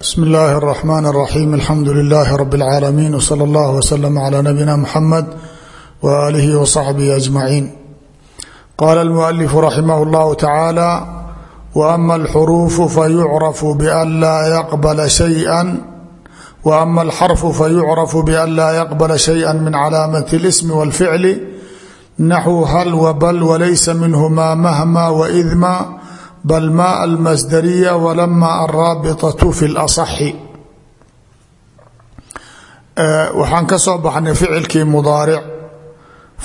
bsm اllahi الرحmn الرaxيm alxamdu لlh rb العaalamiin wslى اllah wslm عlى nabina mxamed walihi wصaxbihi aجmaciin qala اlmuأlif raximah اllah tacaalى wama اlxuruufu fayucrafu ban laa yaqbala shayئa wama اlxarfu fayucrafu ban laa yaqbala shayئa min calaamaة اlsm wاlficli naxwu hal wbal walaysa minhma mahma waidma bal ma almasdariya walama alraabitatu fi lasaxi waxaan ka soo baxnay ficilkii mudaaric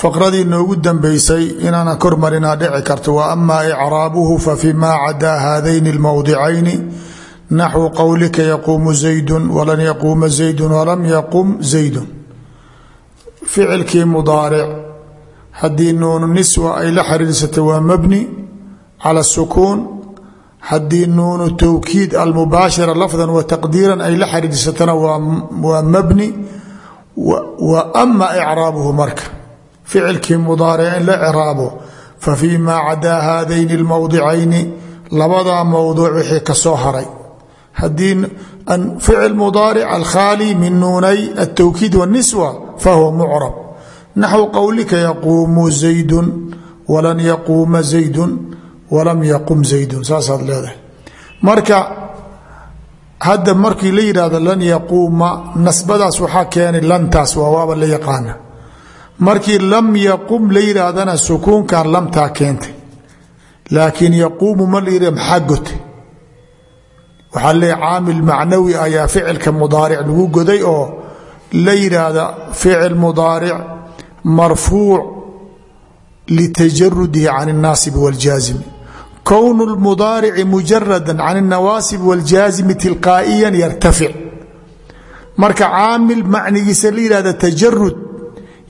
faqradii noogu dambeysay inaana kormarinaa dhici karto wa ama icraabuhu fafi ma cadaa haadayni اlmowdicayni naxwu qowlika yaquumu zaydun walan yaquuma zaydun walam yaqum zaydun ficilkii mudaaric haddii nuunu niswa ay la xiriirsatay waa mabni cala sukuun haddii nuunu towkiid almubaashira lafdan wa taqdiiran ay la xiriirsatana waa mabni wa ama icraabuhu marka. Ficilkii mudaaric in la ciraabo fa fii maa cadaa haadayni almowdicayni labadaa mowduuc wixii ka soo haray. Haddii ficil mudaaric alkhaali min nuunay altowkiid waniswa fahuwa mucrab. Naxwu qowlika yaquumu zaydun walan yaquuma zaydun walam yaqum zaydun saasaad leedahay. Marka hadda markii la yidhahdo lan yaquuma nasbadaas waxaa keenay lantaas waa waaba la yaqaana. Markii lam yaqum la yidhaahdana sukuunkan lamtaa keentay. Laakiin yaquumu ma la yidhah maxaa gotay? Waxaa leeya caamil macnawi ayaa ficilka mudaaric lagu goday oo la yidhaahda ficil mudaaric marfuuc litajarudihi kown اlmudaarici mujarada can الnawaasib wاljaazimi tilqaa'iya yartafic marka caamil macnigiisa la yihahda tajarud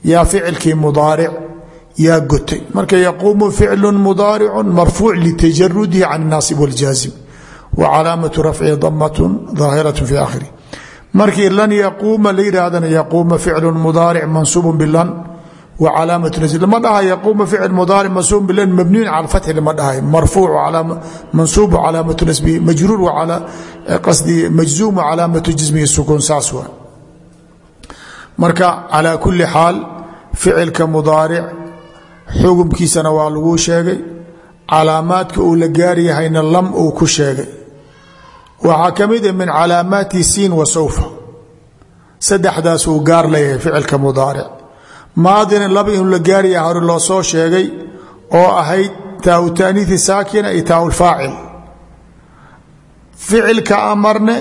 yaa ficilkii mudaaric yaa gotay marka yaquumu ficlu mudaaricu marfuuc litajarudihi can الnaasib wاljaazim wa calaamatu rafci damat daahiraة fi akhirih markii lan yaquuma la yidhaahdana yaquuma ficlu mudaaric mansuub bilan lama dhahay yaquuma ficil mudaaric mansuub bilan mabniyun cala fatxi lama dhahay. Marfuuc mansuubu calaamatu nasbihi majruur qasdi majzuum calaamatu jismihi sukuun saas waa. Marka calaa kuli xaal ficilka mudaaric xugumkiisana waa laguu sheegay. Calaamaadka uu la gaaryahayna lam uu ku sheegay. Waxaa ka mid a min calaamaati siin wa sawfa. Saddexdaas uu gaar leeyahay ficilka mudaaric maadina laba inuu la gaaraya hore loo soo sheegay oo ahayd taau taaniii saakina iyo taaulfaacil ficilka amarne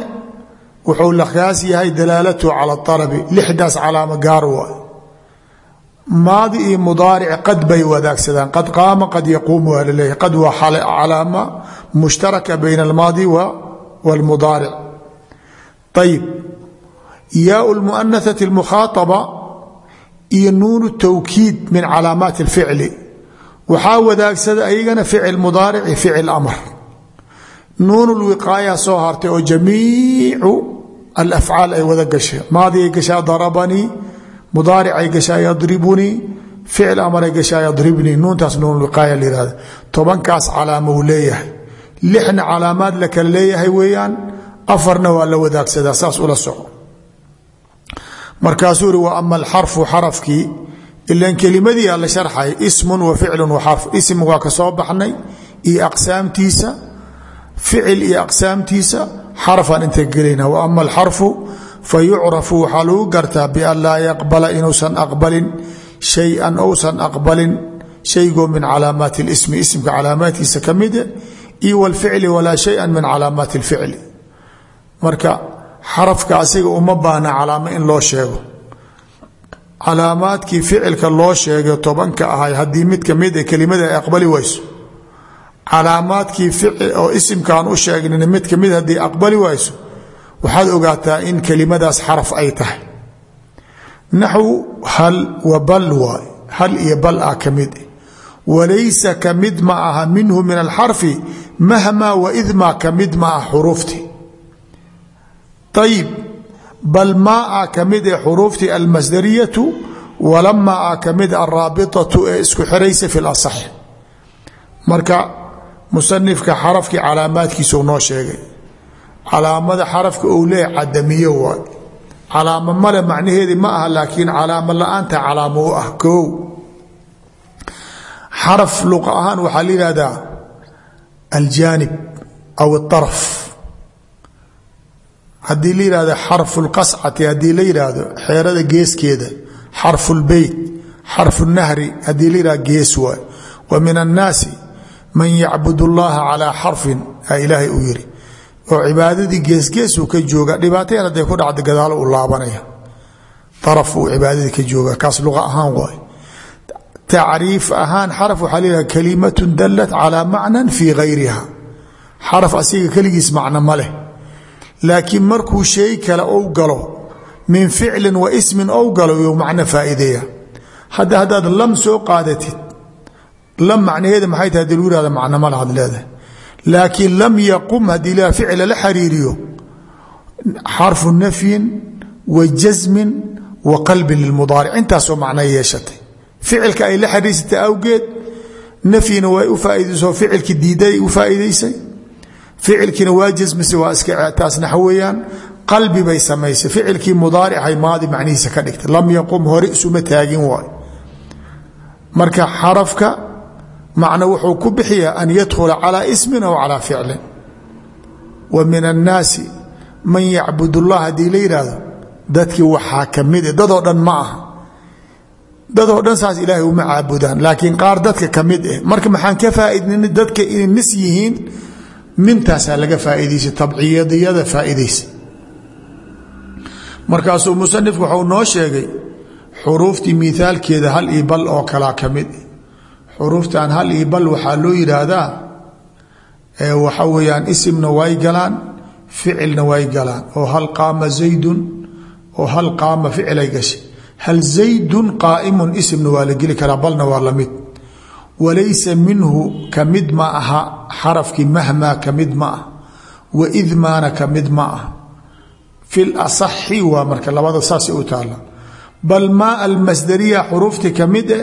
wuxuu lakaas yahay dalaalatu cala arabi lixdaas calaamo gaar maadi iyo qad bay wadaagsadaan qad qaama qad yaquum waa laleeyahy qad waa calaama mushtaraka bayna almaadi wاlmudaaric ayib yaa muanaati mukhaaba iyo nuun tawkiid min calaamaat اlficli waxaa wadaagsada ayagana ficil mudaaric iyo amr nuun lwiqaaya soo hartay oo jamiicu alafcaal ay wada gashay. Maadigay gashaa darabanii mudaaricay gashaa yadribunii ficil amaray gashaa yadribnii nuuntaas nuun wiqaaya la yihahda tobankaas calaamo uu leeyahay. Lixna calaamaad la kala leeyahay weeyaan afarna waa la wadaagsadaa saas ula soco markaasuu iri wa ama alxarfu xarafkii ilan kelimadii a la sharxay ismun wa ficlu wa xarf ism waa ka soo baxnay iyo aqsaamtiisa ficil iyo aqsaamtiisa xarfaan inta gelayna wa ama alxarfu fa yucrafu waxaa lagu gartaa bian laa yaqbala inuusan aqbalin shay-an ousan aqbalin shaygoo min calaamaati اlismi ismka calaamaadkiisa ka mida iyo wاlficli walaa shaya min calaamaati اlficli marka xarafka asiga uma baahna calaamo in loo sheego. Calaamaadkii ficilka loo sheegay tobanka ahay haddii mid ka mid a kelimada ay aqbali wayso. Calaamaadkii oo isimkaan u sheegnin mid ka mid haddii aqbali wayso waxaad ogaataa in kelimadaas xaraf ay tahay. Naxwu hal wa bal waay hal iyo bal ah ka mid. Walaysa ka mid ma aha minhu min alxarfi mahmaa waidmaa ka mid ma ah xuruufti ayib bal maa a ka mid ee xuruuftii almasdariyatu walama a ka mid alraabitatu ee isku xiraysa fi lasax marka musanifka xarafkii calaamaadkiisuu noo sheegay calaamada xarafka ou leeyahy cadamiyo waay calaamo male macnaheedi ma aha laakiin calaamo la'aanta calaamo u ah koow xaraf luqa ahaan waxaa la اطaraf haddii la yidhahdo xarfulqascati haddii la yidhaahdo xeerada geeskeeda xarfulbeyt xarfunahri haddii la yidhahdo gees waay. Wa min annaasi man yacbud allaha calaa xarfin a ilaahay u yiri. Oo cibaadadii geesgeesuu ka jooga dhibaatayan hadday ku dhacda gadaalo u laabanaya. Araf uu cibaadadii ka jooga kaas luqa ahaan waay. Tacriif ahaan xaraf waxaa la yidhahda kalimatun dallat calaa macnan fii hayriha xaraf asiga keligiis laakiin markuu shay kale ou galo min ficlin wa ismin ou galo iyuu macno faa'iideeya. Hadda haddaad lam soo qaadatid lam macnaheeda maxay tahay? Hadii lagu yihahda macno ma lahaad leedahay. Laakiin lam yaqum haddii la ficla la xariiriyo xarfu nafyin wa jasmin wa qalbin lilmudaaric intaasoo macno yeeshatay. Ficilka ay la xariirsatay awgeed nafyina way u faaiidayso ficilkii diiday ficilkiina waa jasmise waa iska taas naxo weeyaan. Qalbi bay samaysay. Ficilkii mudaaricay maadi macnihiisa ka dhigtay. Lam yaqum hore isuma taagin waay marka xarafka macno wuxuu ku bixiyaa an yadkhula calaa ismin aw calaa ficlin. Wa min annaasi man yacbud ullah haddii la yidhaahdo dadkii waxaa ka mid dadoo dhan ma aha. Dadoo dhan saas ilaahay uma caabudaan. Laakiin qaar dadka eh mintaasaa laga faaidaysay tabciyadiyada faaidaysa markaasuu musanifku waxuu noo sheegay xuruuftii miaalkeeda hal iyo bal oo kalaa ka mid. Xuruuftan hal iyo bal waxaa loo yidhaahdaa waxa weeyaan isimna way galaan ficilna way galaan. Oo hal qaama zaydun oo hal qaama ficilay gashay. Hal zaydun qaaimun isimna waa la geli karaa balna waa la mid. Walaysa minhu ka mid ma aha xarafkii mahmaa ka mid ma ah wa idmaana ka mid ma ah. Fi lasaxi marka labada saasay u taala bal maa almasdariya xuruuftii ka mid e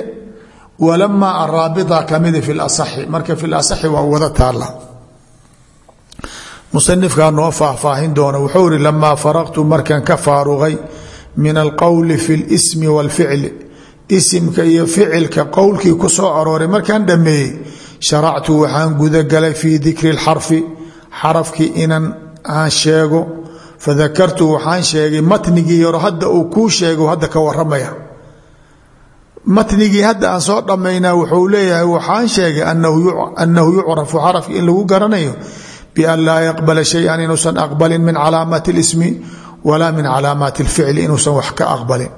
walamaa araabita ka mide fi lasaxi marka fi lasaxi waa wada taala musanifkaa noo faahfaahin doona wuxuu ihi lamaa faraqtu markan ka faaruqay min alqowli fi lsmi walficli isimka iyo ficilka qowlkii ku soo arooray markaan sharactu waxaan gudagalay fii dikri lxarfi xarafkii inan aan sheego. Fadakartu waxaan sheegay matnigii yaro hadda uu kuu sheego hadda ka waramaya matnigii hadda aan soo dhammaynaa wuxuu leeyahay waxaan sheegay annahu yucrafu xarafki in lagu garanayo bian laa yaqbala shayan inuusan aqbalin min calaamaati اlismi walaa min calaamaati اlficli inuusan wax ka aqbalin.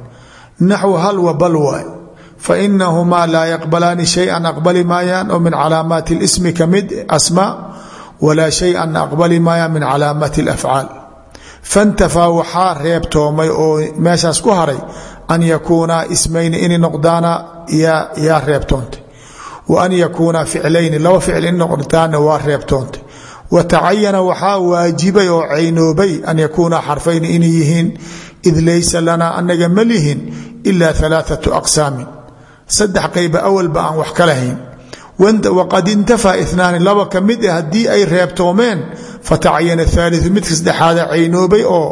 Naxwu hal wa bal waay fainahumaa laa yaqbalaani shayan aqbali maayaan oo min calaamaati اlismi ka mid asmaa walaa shayan aqbali maayaan min calaamaati اlafcaal fantafaa waxaa reebtoomay oo meeshaas ku haray an yakuunaa ismayni inay noqdaana yaa reebtoontay wa an yakuunaa ficlayni laba ficil in noqdaana waa reebtoontay wa tacayana waxaa waajibay oo caynoobay an yakuunaa xarfayni inay yihiin id laysa lanaa saddex qayba awalba aan wax ka lahayn. Waqad intafaa inaani laba ka mid a haddii ay reebtoomeen fatacayana aaliu midka saddexaada caynoobay oo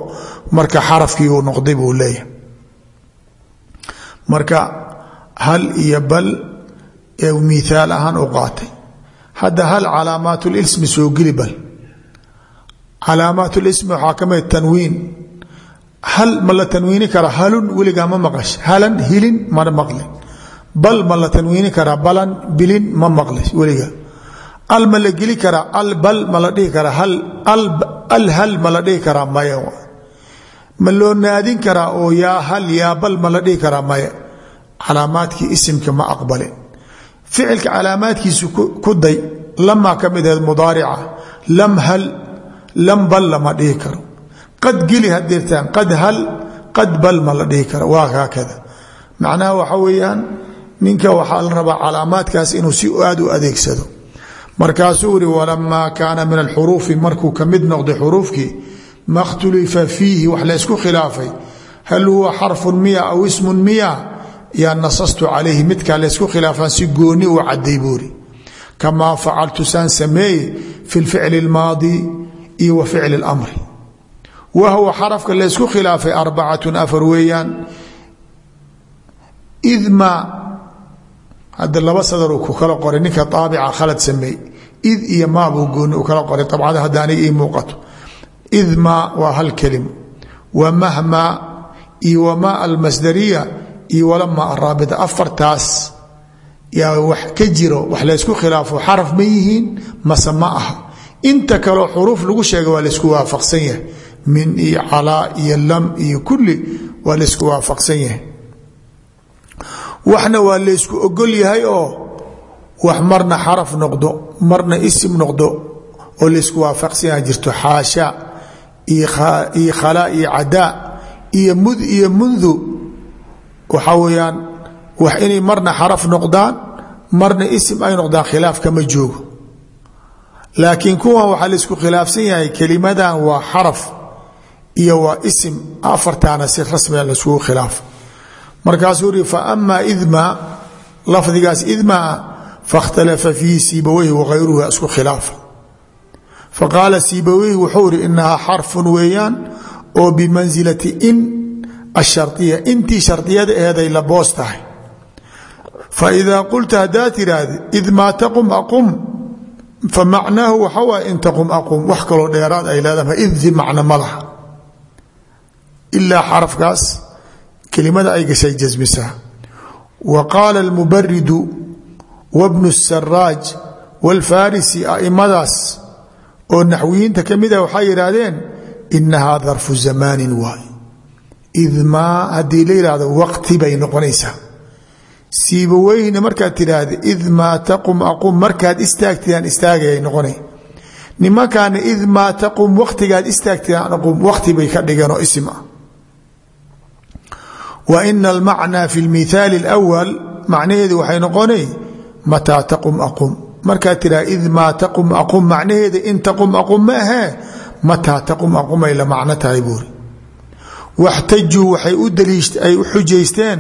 marka xarafkii uu noqday buu leeyahay. Marka hal iyo bal miaal ahaan u qaatay. Hadda hal calaamaat lismi soo geli bal. Calaamaat lismi waxaa ka tanwiin. Hal ma la karaa halun weligaa ma maqash halan hilin ma maqlin bal ma la tanwiini karaa balan bilin ma maqli weligaa al ma la geli karaa al bal ma la dhihi karaa al hal ma la dhihi karaa maya. Ma loo naadin karaa oo yaa hal yaa bal ma la dhihi karaa maya. Calaamaadkii isimka ma aqbalin ficilka calaamaadkiisu ku day lamaa ka mid mudaarica lam hal lam bal lama dhihi karo. Qad geli hadirtaan qad hal qad bal ma la dhihi karo. Waa haakada macnaha waxa weeyaan ninka waxaa la rabaa calaamaadkaas inuu si aad u adeegsado. Markaasuu iri walamaa kaana min alxuruufi markuu ka mid noqday xuruufkii ma khtulifa fiihi wax laysku khilaafay. Hal huwa xarfun miya aw ismun miya? Yaa nasastu calayhi midkaa laysku khilaafaan si gooni u caday buuri kamaa facaltu saan sameeye fi lficli اlmaadi iyo wa ficli اlamri wa huwa xarafka laysku khilaafay arbacatun afar weeyaan. Id ma hadda laba sadar uu ku kala qoray ninka aabica khalad sameey id iyo maa buu gooni u kala qoray. Abcada hadda aniga ii muuqato id ma waa hal kelimo wa mahma iyo wama almasdariya iyo walama araabita afartaas yaa wax ka jiro wax laysku khilaafo xaraf ma yihiin ma aha. Inta kaleo xuruuf lagu sheega waa laysku waafaqsan yahay. Min iyo calaa iyo lam iyo kulli waa laysku waafaqsan yahay waxna waa laysku ogol yahay oo wax marna xaraf noqdo marna isim noqdo oo laysku waafaqsan yahay jirto. Xaasha iyo khalaa iyo cadaa iyo mud iyo mundu waxaa weeyaan wax inay marna xaraf noqdaan marna isim ay noqdaan khilaaf kama joogo. Laakiin kuwan waxaa laysku khilaafsan yahay kelimadan waa xaraf iyo waa isim afartaana si rasmiga layskugu khilaafo markaasuu uri faama idma lafdigaas idmaa fakhtalafa fiihi siibaweyhi waayruhu isku khilaafa. Faqaala siibaweyhi wuxuu iri inahaa xarfun weeyaan oo bimansilati in ashariya intii shardiyada eeday la boos tahay. Faidaa qulta haddaa tiraahda id maa taqum aqum famacnaahu waxa waay in taqum aqum wax kaloo dheeraad ay leedahay iddi macno ma laha. Ilaa kelimada ay gashay jasmisaa wa qaala almubaridu wabnu saraaj wاlfarisi aimadaas oo naxwiyiinta ka mida waxay yidhaahdeen inahaa darfu zamaanin waay id maa haddii la yidhaahdo waqti bay noqonaysaa. Siibaweyhna markaad tidhaahda id maa taqum aqum markaad istaagtidaan istaagayay noqona nimankaana id maa taqum waqtigaad istaagtidaan aqum waqti bay ka dhigeen oo ah wa ina almacnaa fi lmithaali اlأwal macnaheedu waxay noqonay mataa taqum aqum. Markaad tidhahda id maa taqum aqum macnaheeda in taqum aqum ma ahee mataa taqum aqumay la macno tahay buuri. Waxtajuu waxay ay u xujaysteen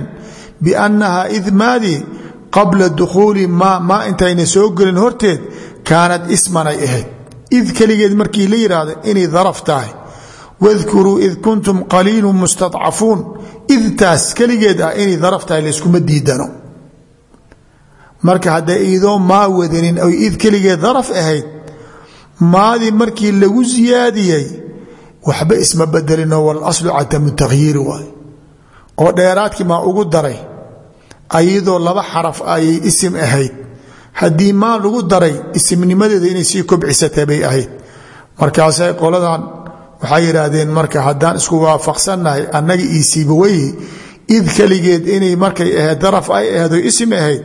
biannahaa idmaadii qabla dukhuuli maa maa intayna soo gelin horteed kaanad ismanay ahayd. Id keligeed markii la yidhaahdo inay daraf tahay. Wadkuruu id kuntum qaliilu mustadcafuun idtaas keligeed ah inay daraf tahay layskuma diidano. Marka hadday iidoo maa wadanin oy id keligeed daraf ahayd maadii markii lagu siyaadiyey waxba isma bedelinoo walaslu cadamu takhyiiri waay oo dheeraadkii maa ugu daray ayadoo laba xaraf ayay isim ahayd haddii maa lagu daray isimnimadeeda inay sii kobcisatay bay ahayd. Markaasay qoladan waxay yidhaahdeen marka haddaan isku waafaqsannahay annaga io siibaweyhi id keligeed inay markay ahayd daraf ay ahayd oo isim ahayd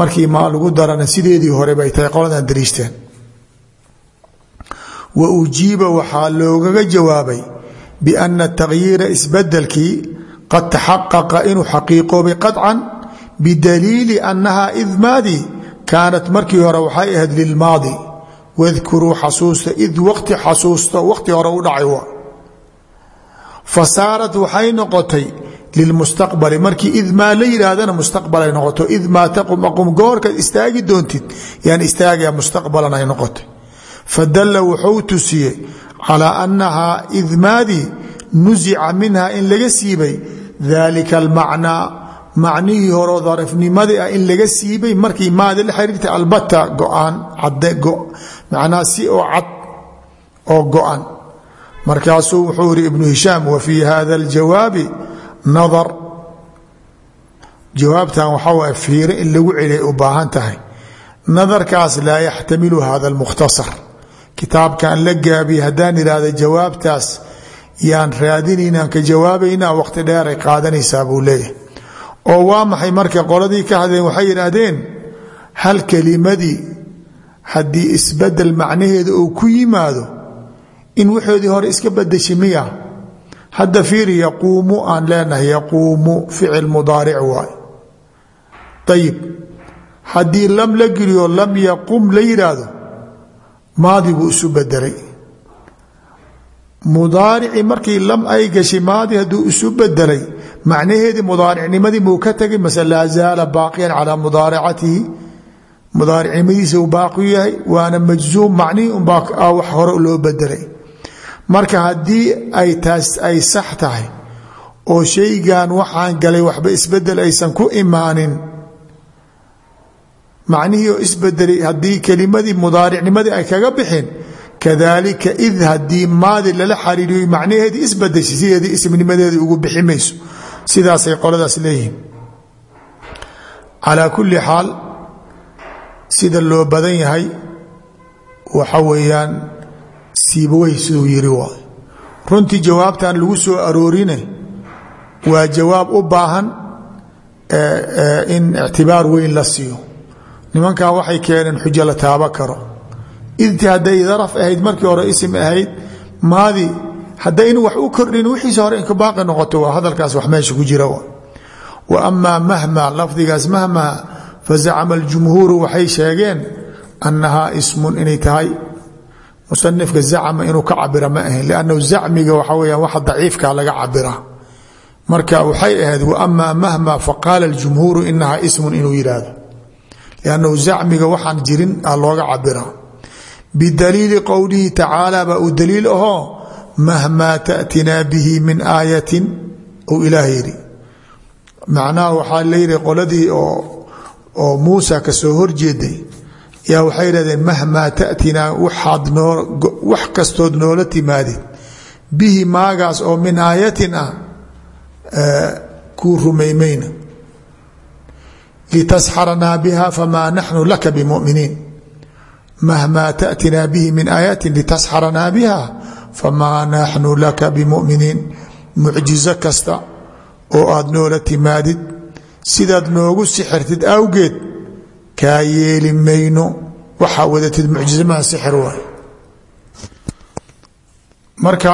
markii maa lagu darana sideedii hore bay tahay qoladan dariishteen wa ujiiba waxaa loogaga jawaabay biana takhyiira isbedelkii qad taxaqaqa inuu xaqiiqoobay qaطcan bidaliili annaha idmaadii kaanat markii hore waxay ahayd lilmaadi wadkuruu xasuusta id waqti xasuusto waqti hore u dhacay fa saarat waxay noqotay lilmustaqbali markii id maa la yidhaahdana mustaqbalay noqoto id maa taqum aqum goorkaad istaagi doontid yaan istaagaya mustaqbalan ay noqotay fadalla wuxuu tusiyey calaa annahaa idmaadii nusica minha in laga siibay dalika almacnaa macnihii horeo darifnimadii ah in laga siibay markii maadi la xiriirtay macnaa si oo cad oo go-an. Markaasuu wuxuu yihi ibnu hishaam wa fii hada aljawaabi nadar. Jawaabtan waxaa waay fiire in lagu celiyay u baahan tahay. Nadarkaas laa yaxtamilu hada almukhtasar. Kitaabkan la gaabiye haddaan idhaahda jawaabtaas yaan raadinaynaan ka jawaabaynaa waqti dheeray qaadanaysaa buu leeyahay. Oo waa maxay? Marka qoladii ka hadleen waxay yidhaahdeen hal kelimadii haddii isbeddel macnaheeda uu ku yimaado in waxoodii hore iska bedeshay miya. Hadda fiiri yaquumu aan leenahay yaquumu ficil mudaaric waay ayib haddii lam la geliyo lam yaqum la yidhaahdo maadi buu isu bedelay mudaarici markii lam ay gashay maadi hadduu isu bedelay macnaheedii mudaaricnimadii muu ka tegay mase laa zaala baaqiyan calaa mudaaracatihi mudaaricnimadiisa uu baaqi yahay waana majzuum macnihii unbaa wax hore loo bedelay marka haddii ay taas ay sax tahay oo shaygan waxaan galay waxba isbeddel aysan ku imaanin macnihii oo isbedelay haddii kelimadii mudaaricnimadii ay kaga bixin kadalika id haddii maadi lala xariiriyo macnaheedii isbedeshay sideedii ismnimadeedii ugu bixi mayso sidaasay qoladaas leeyihiin. Calaa kulli xaal sida loo badan yahay waxa weeyaan siibawey siduu yiri waay runtii jawaabtan lagu soo aroorine waa jawaab u baahan in ictibaar weyn la siiyo. Nimankan waxay keeneen xujo la taabo karo. Idti hadday daraf ahayd markii hore isim ahayd maadi haddaynu wax u kordhin wixiisa hore inka baaqi noqoto waa hadalkaas wax meesha ku jira wa amaa mahma lafdigaas mahma fazacama aljumhuuru waxay sheegeen annahaa ismun inay tahay musanifka zacma inuu ka cabira ma ahayn liannahu zacmiga waxa weyaan waxa daciifka laga cabira marka waxay ahayd waama mahma faqaala aljumhuuru inahaa ismun inuu yidhaahdo liannahu zacmiga waxaan jirin a looga cabira bidaliili qowlihi tacaala baa uu daliil ahoo mahmaa taأtinaa bihi min aayatin uu ilaah muusa ka soo horjeeday yaa waxay yidhahdeen mahmaa noo wax kastood noola timaadid. Bihi maagaas oo min aayatin ah kuu rumaymayna. Litasxaranaa biha famaa naxnu laka bimuminiin. Mahmaa taأtinaa bihi min aayatin litasxaranaa biha famaa naxnu laka bimuminiin. Mucjizo kasta oo aad noola timaadid sidaad noogu sixirtid awgeed kaa yeeli mayno. Waxaa wadatid mucjizamaha sixir waay marka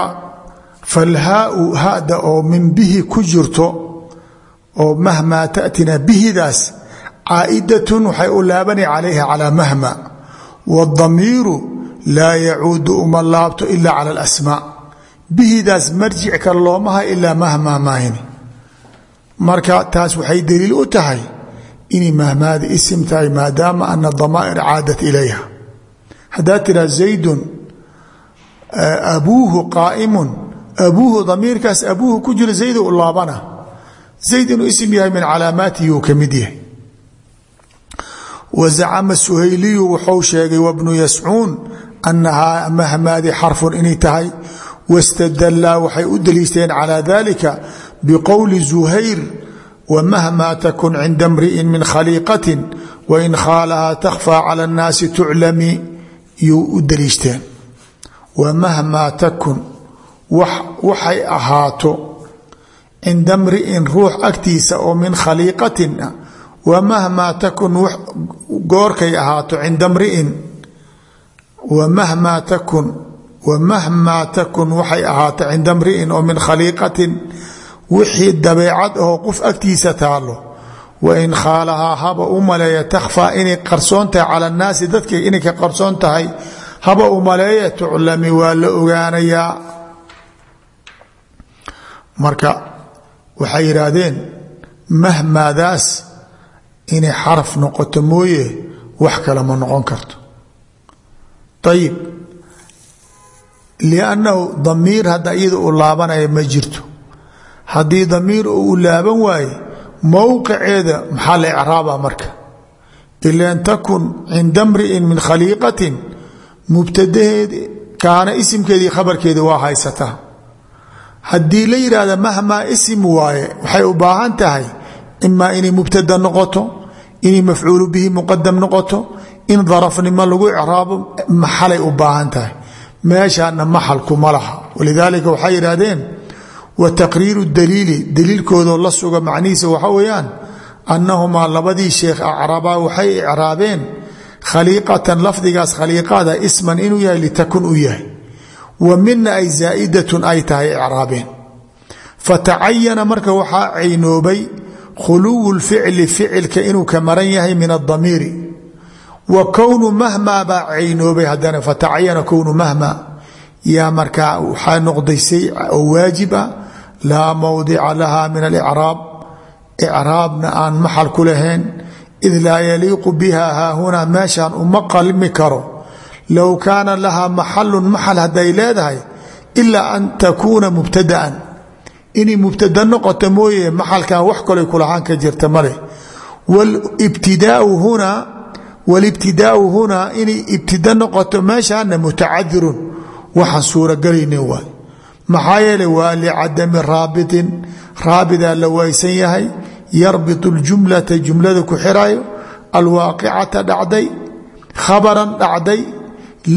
falhaau hada oo min bihi ku jirto oo mahmaa taأtinaa bihidaas caa'idatun waxay u laabani calayha calaa mahma. Waاdamiiru laa yacuudu uma laabto ila cala alasmaa. Bihidaas marjic kale loomaha ilaa mahmaa maahini marka taas waxay daliil u tahay inay mahmaada isim tahay maadaama ana damaa'ir caadat ilayha. Haddaad tiraa zaydun abuuhu qaa'imun abuuhu damiirkaas abuuhu ku jira zayd u laabana. Zayd inuu isim yahay min calaamaatihi uu ka mid yahay. Wazacama suhayliyu wuxuu sheegay wabnu yascuun annahaa mahmaadi xarfun inay tahay. Wastadallaa biqowli zuhayr wmahma takun cinda mri'in min khaliiqatin wain khaalahaa takhfaa cala annaasi tuclami yuu u daliishteen wamahmaa takun waxay ahaato cinda mri'in ruux agtiisa oo min khaliiqatin ah wamahmaa takun goorkay ahaato cinda mri'in wamahmaa takun wamahmaa takun waxay ahaato cinda mri'in oo min khaliiqatin wixii dabeecad ahoo qof agtiisa taalo wain khaalahaa haba u maleeya takhfaa inay qarsoon tahay cala annaasi dadka inay ka qarsoon tahay haba u maleeya tuclami waa la ogaanayaa marka waxay yidhaahdeen mahmaadaas inay xaraf noqoto mooye wax kale ma noqon karto. Ayib liannahu damiir hadda iyada u laabanaya ma jirto haddii damiir uu laaban waaye mowqiceeda maxaa la icraaba marka? Ilan takun cinda mri'in min khaliiqatin mubtadaheed kaana isimkeedii khabarkeedi waa haysataa haddii la yidhaahda mahmaa isim waaye waxay u baahan tahay imaa inay mubtada noqoto inay mafcuulu bihi muqadam noqoto in darafnimo lagu icraabo maxalay u baahan tahay? Meeshaana maxalkuma laha. Walidaalika waxay yidhaahdeen wa taqriiru daliili daliilkoodoo la suga macnihiisa waxa weeyaan annahumaa labadii sheekh acrabaa waxay icraabeen khaliiqatan lafdigaas khaliiqada isman inuu yahay litakun u yahay. Wa mina ay zaa'idatun ay tahay icraabeen. Fatacayana marka waxaa caynoobay khuluwu lficli ficilka inuu ka maran yahay min adamiiri wa kownu mahmaa baa caynoobay haddana fatacayana kownu mahmaa. Yaa markaa noqdaysay oo waajib ah laa mowdica laha min alicraab. Icraabna aan maxal ku lahayn id laa yaliiqu biha haahunaa meeshaan uma qalmi karo. Low kaana lahaa maxalun maxal hadday leedahay ilaa an takuuna mubtadaan. Inay mubtada noqoto mooye maxalkan wax kalay kulahaan ka jirta male wlibtidaau hunaa wlibtidaau hunaa inay ibtida noqoto meeshaana mutacadirun waxaan suurogelaynin waay maxaa yeelay waa licadami raabitin raabidaa la waysan yahay yarbit اljumlata jumlada ku xirayo alwaaqicata dhacday khabaran dhacday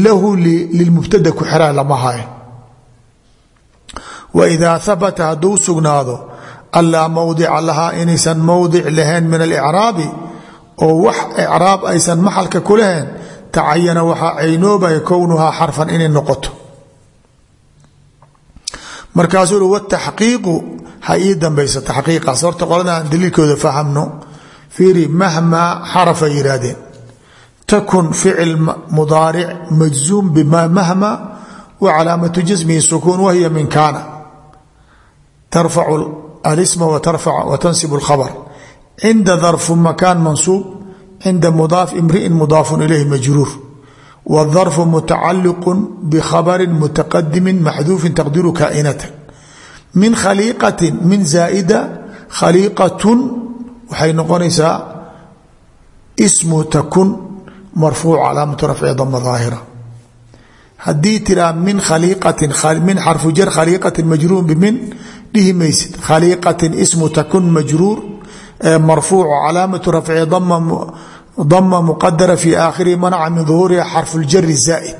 lahu lilmubtada ku xirayo lama hayo. Waidaa habata hadduu sugnaado anlaa mowdica lahaa inaysan mowdic lahayn min alicraabi oo wax icraab aysan maxalka ku lahayn tacayana waxaa caynoobaya kownuhaa xarfan inay noqoto markaasuu ui wataxqiiqu ha ii dambayso taxqiiqaas. Horta qolada aan daliilkooda fahamno fiiri mahmaa xarafay yidhaahdeen takun ficil mudaaric majzuum bima mahma wa calaamatu jasmihi sukuun wahiya min kaana. Tarfacu alisma wa tansib اlkhabr cinda darfu makaan mansuub cinda mudaaf imri'in mudaafun ilayhi majruur wاdarfu mutacaliqu bkhabri mutaqadimi maxduufin taqdiru kaainatan min khaliiqati min zaa'ida khaliiqatun waxay noqonaysaa ismu takun marfuuc calaamatu rafci dama daahira haddii tiraa min khaliiqatin min xarfu jar khaliiqatin majruur bimin dhihi maysid khaliiqatin ismu takun majruur marfuuc calaamatu rafci dama muqadara fi aakhirihi manaca min duhuuriha xarfu ljari zaa'id.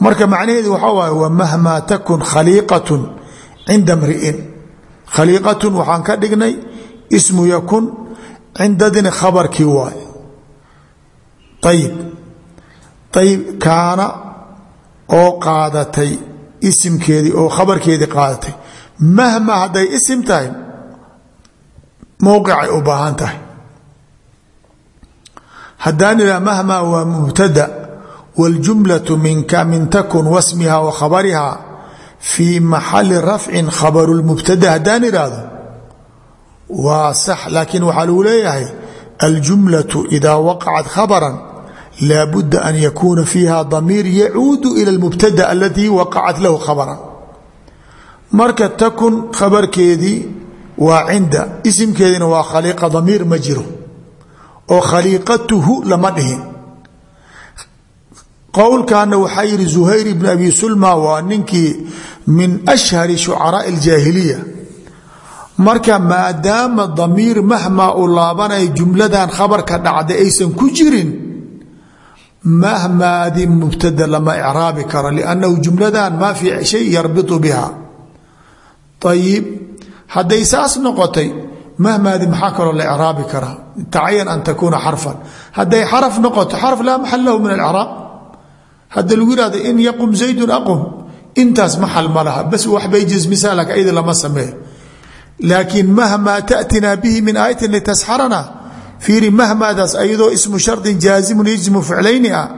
Marka macnaheedu waxaa waaye wamahmaa takun khaliiqatun cinda mri'in khaliiqatun waxaan ka dhignay ismu yakun cindadina khabarkii waaye. Ayib ayib kaana oo qaadatay isimkeedii oo khabarkeedii qaadatay. Mahma hadday isim tahay mowqicay u baahan tahay haddaan idhaha mahma waa mubtada wاljumlaة minka min takun wasmiha wa khabariha fii maxali rafcin khabaru lmubtada haddaan idhaahdo waa sax laakiin waxaa lagu leeyahay aljumlaة ida waqacat khabra laa budda an yakuuna fiiha damiir yacuudu ilى اlmubtada alatii waqacat lahu khabra marka takun khabarkeedii waa cinda isimkeediina waa khaliiqa damiir ma jiro oo khaliiqatuhu lama dhihin. Qowlkana waxaa yihi zuhayr ibn abi sulma waa ninkii min ashhari shucaraaءi اljaahiliya marka maadaama damiir mahmaa uu laabanaya jumladan khabarka dhacda aysan ku jirin mahmaadi mubtada lama icraabi karo liannahu jumladan maa fi shay yarbitu biha ayib hadday saas noqotay mahmaadi maxaa kaloo la craabi karaa? Tacayan an takuuna xarfan. Hadday xaraf noqoto xarf laa maxal lahu min alcraab hadda lagu yihahdo in yaqum zaydun aqum. Intaas maxal ma laha bas waxbay jismisaa laka id lama sameeyo. Laakiin mahmaa tatinaa bihi min aayatin litasxarana fiiri mahmaadaas ayadoo ismu shardin jaazimun yajzimu ficlayni ah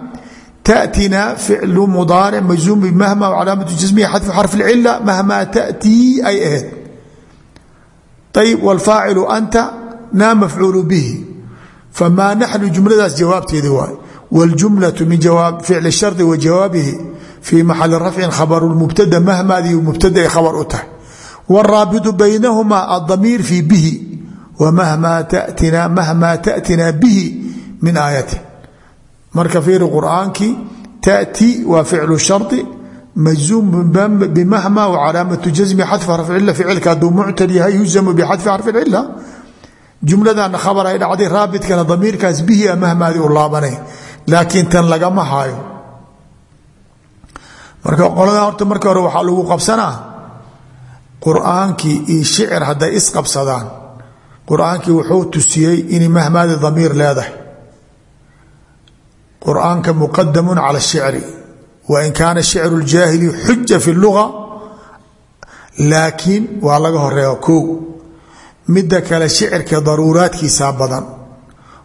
tatinaa ficlu mudaaric majzuum bimahma calaamatu jismiya xadfu xarf اlcila mahmaa tatii ay ahayd ayb wاlfaacilu anta naa mafcuulu bihi famaa naxnu jumladaas jawaabteedi waay wاljumlaة min ficl الshardi wa jawaabihi fii maxali rafcin khabaru mubtada mahmaadii mubtada ay khabar u tahay wاraabitu baynahumaa adamiir fii bihi wmahmaa taأtinaa bihi min aayati marka fiiri qur'aankii taأti waa ficlu shardi majzuum bimahma wcalaamatu jasmi xadfi xarfi cila ficilka hadduu muctal yahay yuzamu bixadfi xarfi cila jumladana khabar ay dhacday raabidkana damiirkaas bihi a mahmaadi u laabanay laakiin tan lagama haayo. Marka qolada horta marka hore waxaa lagu qabsanaa qur'aankii iyo shicir hadday isqabsadaan qur'aankii wuxuu tusiyey inay mahmaadi damiir leedahay. Qur'aanka muqadamun cala shicri wain kaana shicru ljaahili xuja fi luga laakiin waa laga horreeya kow. Midda kale shicirka daruuraadkiisaa badan.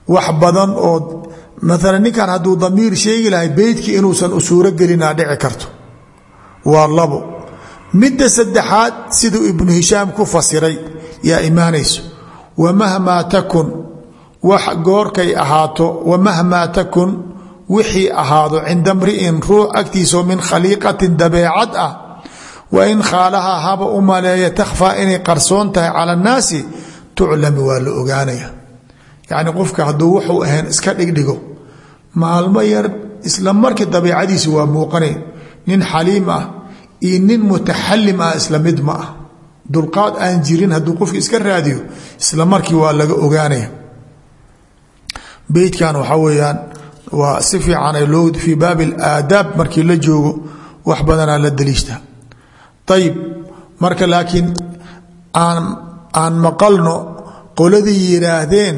Wax badan oo maala ninkan hadduu damiir sheegi lahay beytkii inuusan u suuro gelinaa dhici karto. Waa labo. Midda saddexaad siduu ibnu hishaam ku fasiray yaa imaanayso wamahmaa takun wax goorkay ahaato wamahmaa takun wixii ahaado cinda mri'in ruux agtiisao min khaliiqatin dabeecad ah. Wain khaalahaa haba u maleeya takhfaa inay qarsoon tahay cala annaasi tuclami waa la ogaanaya. Yacni qofka hadduu wuxuu ahayn iska dhigdhigo maalmo yar isla markii dabiicadiisi waa muuqanay nin xaliim ah iyo nin mutaxalim ah isla mid ma ah. Dulqaad aan jirin hadduu qofka iska waa laga ogaanaya waa si fiican ay fii baabi alaadaab markii la joogo wax badanaa la daliishta ayib marka laakiin aan aan maqalno qoladii yidhaahdeen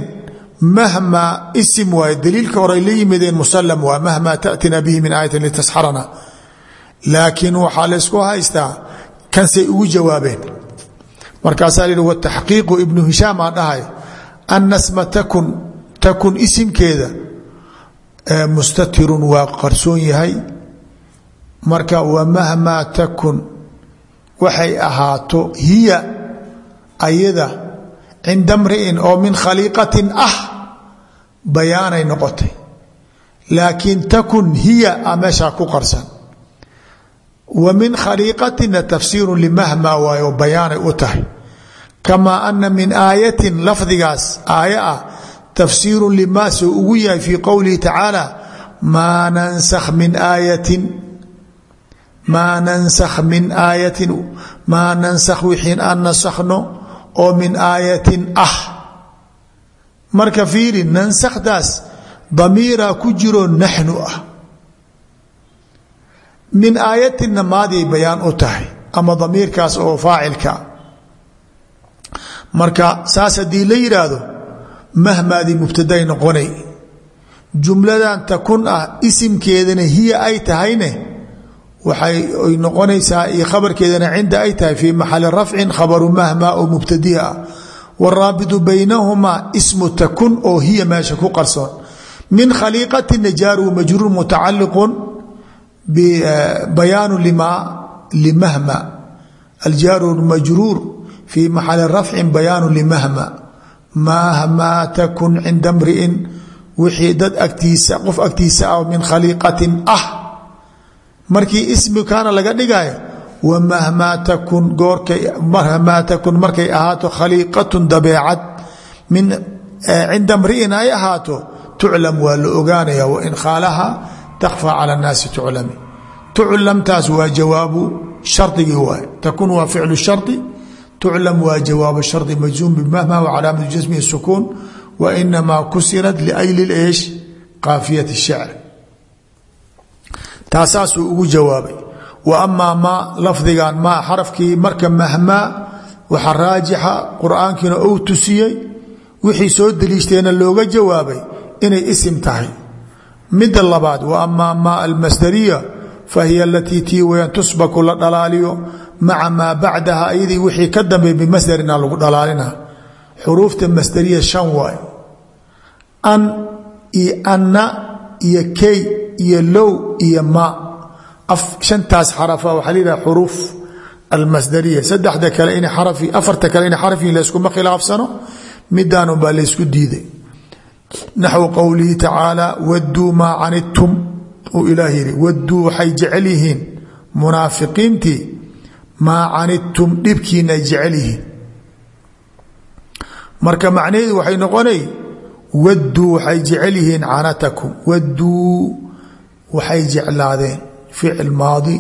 mahmaa isim waaye daliilka horay la yimideen musalam waa mahmaa taأtina bihi min aayatin litasxarana. Laakiin waxaa laysku haystaa kansay ugu jawaabeen. Markaasaa la yihi wataxqiiqu ibnu hishaam aa dhahay anna sma takun takun isimkeeda mustatirun waa qarsoon yahay. Marka wamahmaa takun waxay ahaato hiya ayada cinda mri'in oo min khaliiqatin ah bayaanay noqotay. Laakiin takun hiya a ku qarsan. Wa min khaliiqatina tafsiiru limahmaa waayo bayaanay u tahay. Kamaa ana min aayatin lafdigaas aaya ah tafsiiru limaa soo ugu yahay fii qowlihi tacaala maa nansakh min aayatin maa nansakh min aayatin maa nansakh wixiin aan nasakhno oo min aayatin ah. Marka fiiri nansakhdaas damiiraa ku jiroo naxnu ah. Min aayatinna maadiay bayaan u tahay ama damiirkaas oo faacilka. Marka saas haddii la yidhaahdo mahmaadii mubtaday noqonay. Jumladan takun ah isimkeedana hiya ay tahayne waxay ay noqonaysaa iyo khabarkeedana cinda ay tahay fii maxali rafcin khabaru mahma oo mubtadiha ah. Waraabitu baynahumaa ismu takun oo hiya meesha ku qarsoon. Min khaliiqatina jaaru majruur mutacaliqun bayaanu limahma. Aljaaru majruur fii maxali rafcin bayaanu limahma maaha maa takun cinda mriin. Wixii dad agtiisa qof agtiisa ah min khaliiqatin ah. Markii ismi kaana laga dhigaayo wamahmaa takun goorkaymaa takun markay ahaato khaliiqatun dabeecad. Min eh, cinda mri'in ay ahaato tuclam waa la ogaanaya wain khaalaha takfa cala nnaasi tuclami tuclamtaas waa jawaabu shardigii waay takun waa ficlu shari tuclam waa jawaabu shardi majzuum bimahma wcalaamatu jasmihi sukuun wainamaa kusirat liayli eesh qaafiyat الshacr taasaasuu ugu jawaabay wa amaa maa lafdigan maa xarafkii marka mahmaa waxa raajixa qur'aankiina ou tusiyey wixii soo deliishteena looga jawaabay inay isim tahay midda labaad wa amaa maa almasdariya fahiya alatii maca maa bacdaha ayadii wixii ka dambeey bimasdarina lagu dhalaalina. Xuruufta masdariya shan waay. An iyo anna iyo key iyo low iyo ma. Shantaas xarafa waxaa la yidhaha xuruuf almasdariya. Saddexda kale in xarafi afarta kale in xarafi layskuma khilaafsano midaanu baa laysku diiday. Naxwu qowlihi tacaala wadduu maa canidtum uu ilaah yidhi. Wadduu waxay jecel yihiin munaafiqiintii maa canidtum dhibkiina jecelyihiin. Marka macnaheedu waxay noqonay wadduu waxay jecel yihiin canatakum wadduu waxay jeclaadeen ficil maadi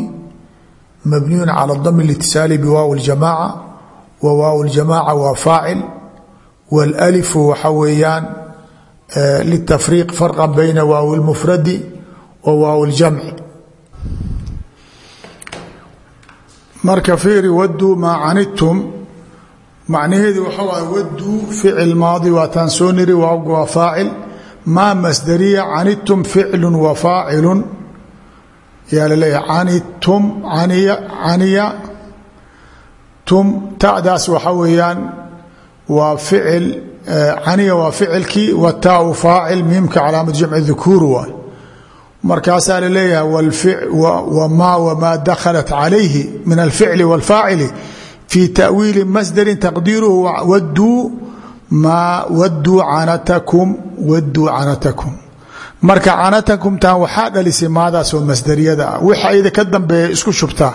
mabniyun cala dami litisaali biwaaw ljamaaca wa waaw ljamaaca waa faacil wاlalifu waxa weeyaan litafriiq farqa bayna waaw lmufradi wa waaw اljamci marka fiiri wadduu maa canidtum macnaheedu waxa waay wadduu ficil maadi waataan soo niri waawga waa faacil. Masdariya canidtum ficlu wa faacilu yaa la leeyahay canidtum caniya caniya. Tum ta'daas waxa weeyaan waa ficil caniya waa ficilkii wataau faacil miimka calaamad jamci dukuur waay markaasaa la leeyahay wmaa wmaa dakhalat calayhi min alficli wاlfaacili fii taأwiili masdari taqdiiruhu wadduu maa wadduu canatakum wadduu canatakum. Marka canatakum taan waxaa dhalisay maadaasoo masdariyada ah. Wix ayada ka dambeeya isku shubtaa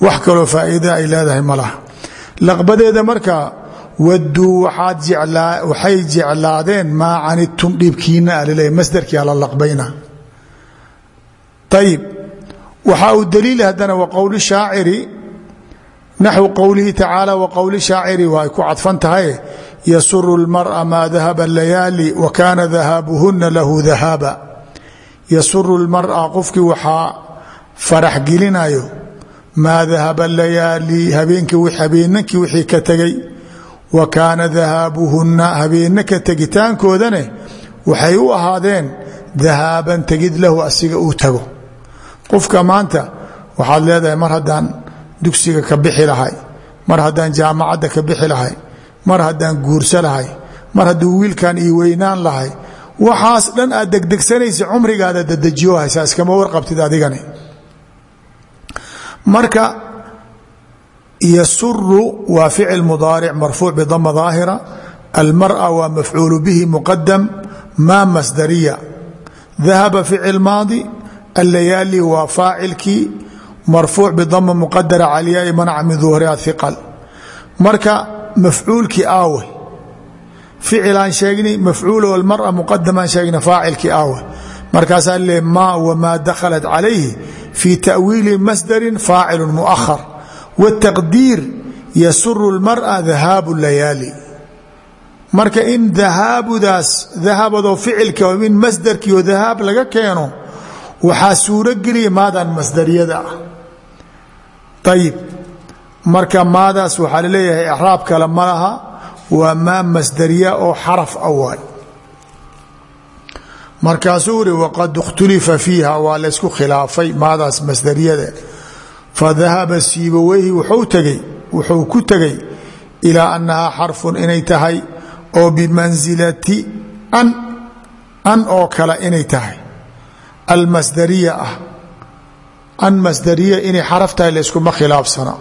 wax kaloo faa'iida ay leedahay ma laha. Laqbadeeda marka waduu waxay jeclaadeen maa canidtum dhiibkiina alaleeya masdarkii ala laqbayna ayib waxaa uu daliil haddana wa qowli shaaciri naxwu qowlihi tacaala wa qowli shaaciri waa ku cadfan tahay. Yasuru lmara maa dahaba layaali wa kaana dahaabuhuna lahu dahaaba yasuru lmara qofkii waxaa farax gelinayo maa dahaba layaali habeenankii wixii ka tegay wa kaana dahaabuhunna habeenna ka tegitaankoodane u ahaadeen dahaaban tegid lahu asiga uu tago qofka maanta waxaad leedahay mar haddaan dugsiga ka bixi lahay mar haddaan jaamacadda ka bixi lahay mar haddaan guursa lahay mar hadduu wiilkan ii weynaan lahay waxaas dhan aad degdegsanaysa cumrigaada dadejiyo haysaa iskama warqabtid adigani. Marka yasuru waa ficil mudaaric marfuuc bidama daahira almara waa mafcuulu bihi muqadam maa masdariya. Dahaba ficil maadi allayaali waa faacilkii marfuuc bidama muqadara calyaai manaca min duhuriha hiqal marka mafcuulkii aawe ficilaan sheegnay mafcuul almara muqadamaan sheegna faacilkii aawe markaasaa le maa wamaa dakhalat calayhi fii ta'wiili masdarin faacilu muahar wtaqdiir yasuru lmara dahaabu layaali marka in dahaabudaas dahabadoo ficilka in masdarkiio dahaab laga keeno waxaa suurogeliya maadan masdariyada. Ah marka maadaas waxaa la leeyahay icraab kale ma laha waa maa masdariya oo xaraf a waay markaasuu uri waqad ikhtulifa fiiha waa laysku khilaafay maadaas masdariyada. Fadahaba siibaweyhi wuxuu tegey wuxuu ku tegey ilaa annahaa xarfun inay tahay oo bimansilati an an oo kale inay tahay almasdariya ah. An masdariya inay xaraf tahay khilaafsana.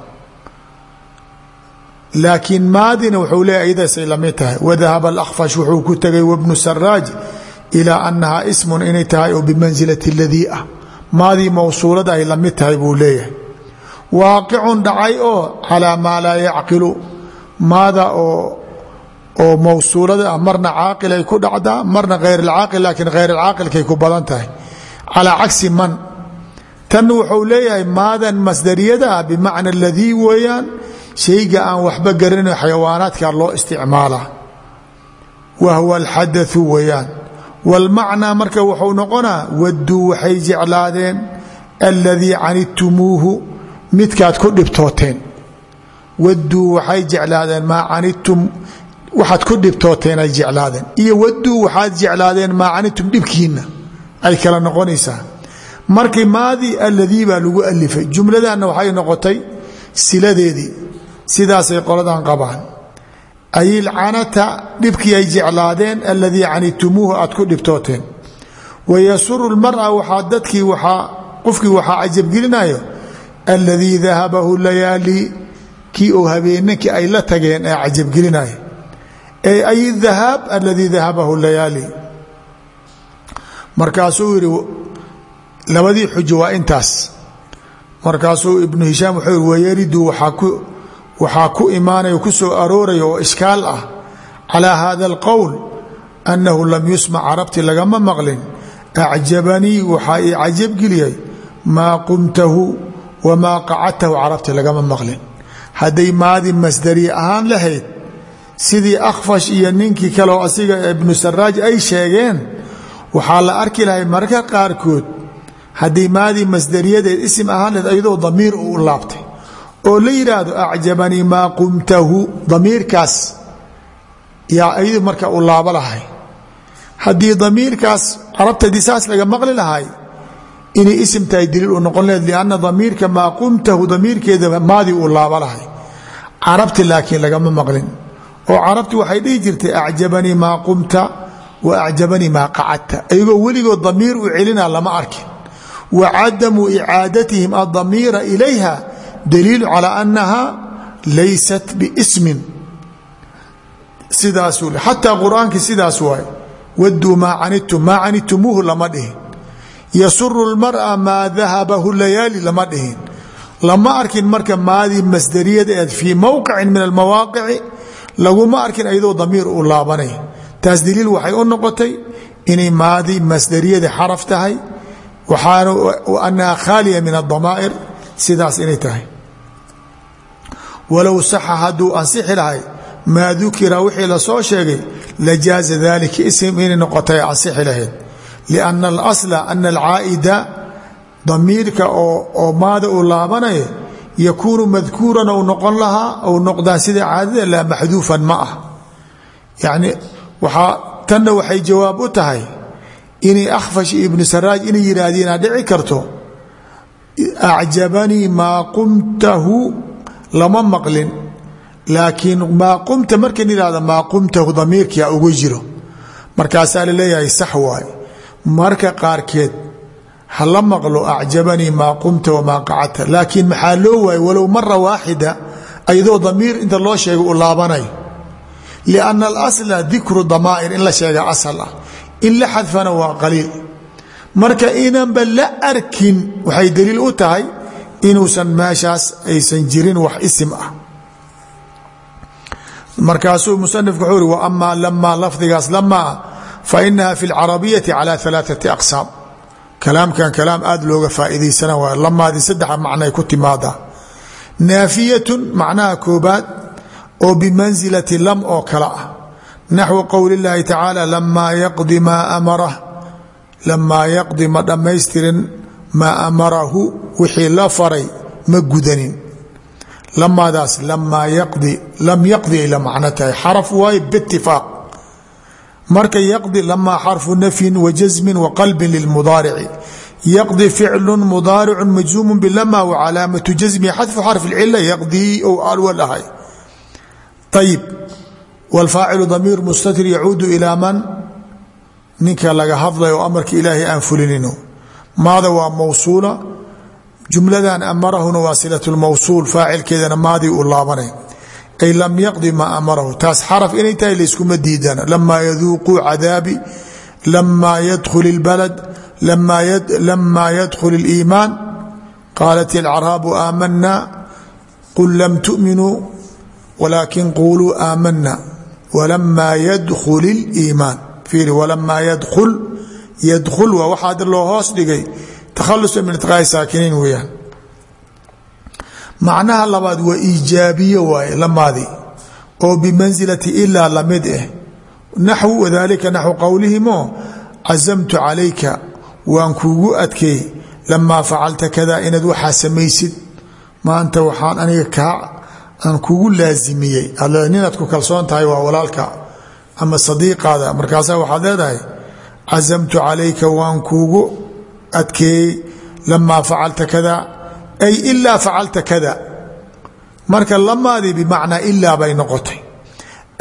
Laakiin maadina wuxuu leeya iyadaasay la mid tahay. Wadahaba alakfash wuxuu ku tegay wabnu saraaj ilaa annahaa ismun inay tahay oo bimansilati ladii ah. Maadii mawsuulada ay la mid tahay buu leeyahay. Waaqicun dhacay oo calaa maa laa yacqilu. Maada oo oo mawsuulada ah marna caaqilay ku dhacdaa marna hayr alcaaqil laakiin hayr alcaaqilkay ku badan tahay calaa cagsi man. Tan wuxuu leeyahay maadan masdariyada ah bimacna aladii weeyaan shayga aan waxba garanin xayawaanaadka loo isticmaalaa wa huwa alxadau weeyaan. Wاlmacnaa marka wuxuu noqonaa waduu waxay jeclaadeen aladii canidtumuuhu midkaad ku dhibtooteen. Waduu waxay jeclaadeen maa canidtum waxaad ku dhibtooteen ay jeclaadeen. Iyo waduu waxaad jeclaadeen maa canidtum ay kala noqonaysaa markii maadii aladii baa lagu alifay jumladanna waxay noqotay siladeedii sidaasay qoladan qabaan. Ay ilcanata dhibkii ay jeclaadeen aladii canidtumuuhu aad ku dhibtooteen. Wayasuru lmara waxaa dadkii qofkii waxaa cajabgelinayo aladii dahabahu layaali kii oo habeenankii ay la tageen ee cajabgelinaya ee ay dahaab aladii dahabahu layaali markaasuu yidhi labadii xujo waa intaas. Markaasuu ibnu hishaam wuxuu yidhi wayaridu waxaa ku imaanaya ku soo arooraya oo ishkaal ah calaa hada alqowl annahu lam yusmac carabti lagama maqlin. Acjabanii waxaa ii cajabgeliyay maa qumtahu wamaa qacadtahu carabti lagama maqlin. Hadday maadi masdari ahaan lahayd sidii akhfash iyo ninkii kaleoo asiga ibnu saraaj ay sheegeen waxaa la arki lahay mararka qaarkood haddii maadii masdariyadeed isim ahaan lahayd ayadoo damiir uu laabtay oo la yidhaahdo acjabanii maa qumtahu. Damiirkaas yaa ayadu marka u laabo lahay. Haddii damiirkaas carabtadii saas laga maqli lahay inay isim tahay daliil u noqon lehed lianna damiirka maa qumtahu damiirkeeda maadii uu laabo lahay. Carabti laakiin lagama maqlin. Oo carabti waxay dhihi jirtay acjabanii maa qumta wa acjabanii maa qacadta ayagoo weligood damiir u celina lama arkin wa cadamu icaadatihim adamiira ilayha daliilu calى annaha laysat biismin sidaasuu xataa qur'aankii sidaas waay waduu maa canidtum maa canidtumuuhu lama dhihin yasuru lmara maa dahabahu layaali lama dhihin lama arkin marka maadii masdariyadeed fii mowqicin min almawaaqici laguma arkin ayadoo damiir uu laabanay taas daliil waxay u noqotay inay maadi masdariyada xaraf tahay waxaana anaha khaaliya min adamaa'ir sidaas inay tahay. Walow saxa hadduu ansixi lahay maa dukira wixii la soo sheegay lajaaza dalika ism inay noqotay ansixi lahayd lianna alasla ana alcaa'ida damiirka oo maada uu laabanaya yakuunu madkuuran ou noqon lahaa ou noqdaa sida caadada laa maxduufan ma ah. Waxaa tanna waxay jawaab u tahay inay akhfash ibnu saraaj inay yidhaahdeen aa dhici karto. Acjabanii maa qumtahu lama maqlin. Laakiin maa qumta markan yidhahda maa qumtahu damiirkia uga jiro. Markaasaa la leeyahay sax waay marka qaarkeed ha la maqlo acjabanii maa qumta wamaa qacadta laakiin maxaa loo waayey walow mara waaxida ayadoo damiir inta loo sheega u laabanayo lianna alasla dikru damaa'ir in la sheega asal ah in la xadfana waa qaliil marka inanba la arkin waxay daliil u tahay inuusan meeshaas aysan jirin wax isim ah markaasuu musanifku wuxuu uri waama lamaa lafdigaas lamaa fa inaha fi lcarabiyati cala alaaثati aqsaam kalaamkan kalaam aad looga faa'idaysana waay lamaadii saddexa macnay ku timaadaa naafiyatun macnaha koobaad oo bimansilati lam oo kale ah. Naxwu qowli اllaahi tacaala lamaa yaqdi maa amarah lamaa yaqdi ma dhammaystirin maa amarahu wixii la faray ma gudanin. Lamaadaas lamaa yaqdi lam yaqdi ay la xaraf waaye biitifaaq marka yaqdi lamaa xarfu nafyin wa jasmin wa qalbin lilmudaarici yaqdi ficlu mudaaricu majzuumu bilama wa calaamatu jasmihi xadfu xarfi اlcila yaqdii ou alwal ahay ayib wاlfaacilu damiir mustatir yacuudu ilaa man ninka laga hadlay oo amarka ilaahay aan fulinino maada waa mawsuula jumladan amarahuna waa silaة اlmawsuul faacilkeedana maadii u laabanay ay lam yaqdi maa amarahu taas xaraf inay tahay layskuma diidana lamaa yaduuquu cadaabi lamaa yadkhul اlbalad lamaa yadkhul اliimaan qaalat اlacraabu aamana qul lam tu'minuu walaakin quuluu aamana walamaa yadkhul اliimaan fiiri walamaa yadkhul yadkhul waa waxaa loo hoos dhigay takhalusa min itqaa'i saakiniin weeyaan macnaha labaad waa iijaabiye waaye lamaadii oo bimansilati ilaa la mid ah naxwu wadalika naxwu qowlihimo casamtu calayka waan kuugu adkeey lamaa facalta kada inaad waxaa samaysid maanta waxaan aan kugu laasimiyey ninaad ku kalsoon tahay waa walaalka ama sadiiqaada. Markaasaa waxaad leedahay casamtu calayka waan kuugu adkeeyey. Lamaa facalta kada. Ay ilaa facalta kada. Marka lamaadii bimacnaa ilaa bay noqotay.